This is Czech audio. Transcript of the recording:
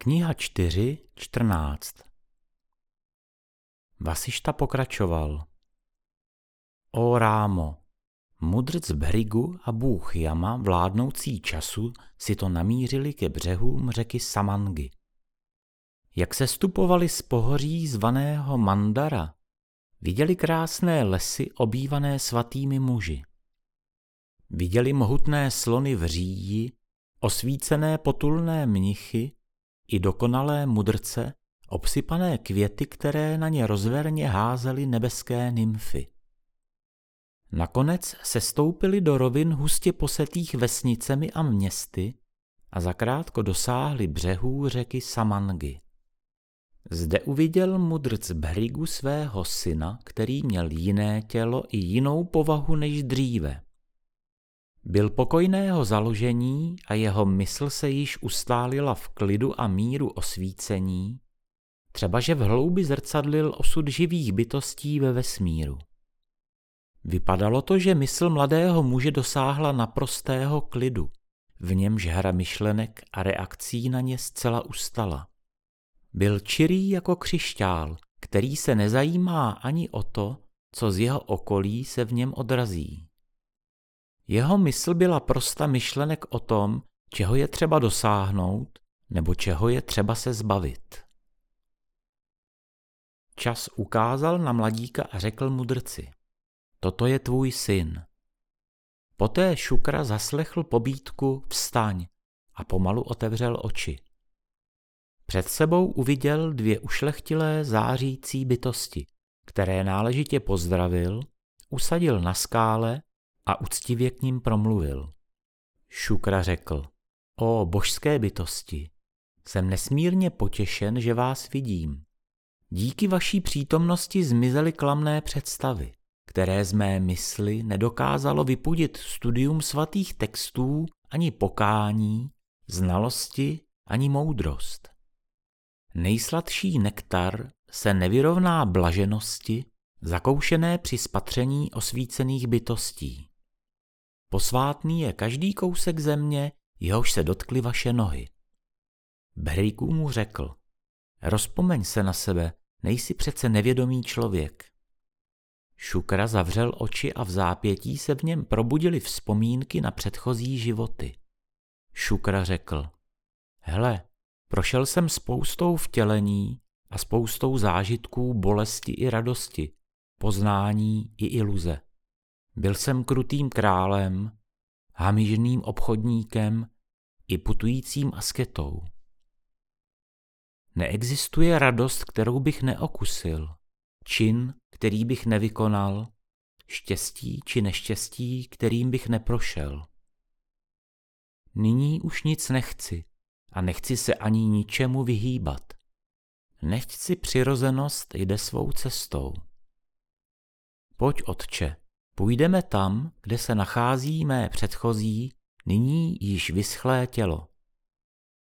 Kniha 4, 14 Vasišta pokračoval. O Rámo, mudrc Bhrigu a bůh Jama vládnoucí času si to namířili ke břehům řeky Samangy. Jak se stupovali z pohoří zvaného Mandara, viděli krásné lesy obývané svatými muži. Viděli mohutné slony v říji, osvícené potulné mnichy i dokonalé mudrce, obsypané květy, které na ně rozverně házely nebeské nymfy. Nakonec se stoupili do rovin hustě posetých vesnicemi a městy a zakrátko dosáhli břehů řeky Samangy. Zde uviděl mudrc Bhrigu svého syna, který měl jiné tělo i jinou povahu než dříve. Byl pokojného založení a jeho mysl se již ustálila v klidu a míru osvícení, třeba že v hloubi zrcadlil osud živých bytostí ve vesmíru. Vypadalo to, že mysl mladého muže dosáhla naprostého klidu, v němž hra myšlenek a reakcí na ně zcela ustala. Byl čirý jako křišťál, který se nezajímá ani o to, co z jeho okolí se v něm odrazí. Jeho mysl byla prosta myšlenek o tom, čeho je třeba dosáhnout nebo čeho je třeba se zbavit. Čas ukázal na mladíka a řekl mudrci, toto je tvůj syn. Poté Šukra zaslechl pobídku vstaň a pomalu otevřel oči. Před sebou uviděl dvě ušlechtilé zářící bytosti, které náležitě pozdravil, usadil na skále a uctivě k ním promluvil. Šukra řekl, o božské bytosti, jsem nesmírně potěšen, že vás vidím. Díky vaší přítomnosti zmizely klamné představy, které z mé mysli nedokázalo vypudit studium svatých textů ani pokání, znalosti ani moudrost. Nejsladší nektar se nevyrovná blaženosti, zakoušené při spatření osvícených bytostí. Posvátný je každý kousek země, jehož se dotkly vaše nohy. Bhriku mu řekl, rozpomeň se na sebe, nejsi přece nevědomý člověk. Šukra zavřel oči a v zápětí se v něm probudily vzpomínky na předchozí životy. Šukra řekl, hele, prošel jsem spoustou vtělení a spoustou zážitků bolesti i radosti, poznání i iluze. Byl jsem krutým králem, hamižným obchodníkem i putujícím asketou. Neexistuje radost, kterou bych neokusil, čin, který bych nevykonal, štěstí či neštěstí, kterým bych neprošel. Nyní už nic nechci a nechci se ani ničemu vyhýbat. Nechci přirozenost jde svou cestou. Pojď, otče, Půjdeme tam, kde se nachází mé předchozí, nyní již vyschlé tělo.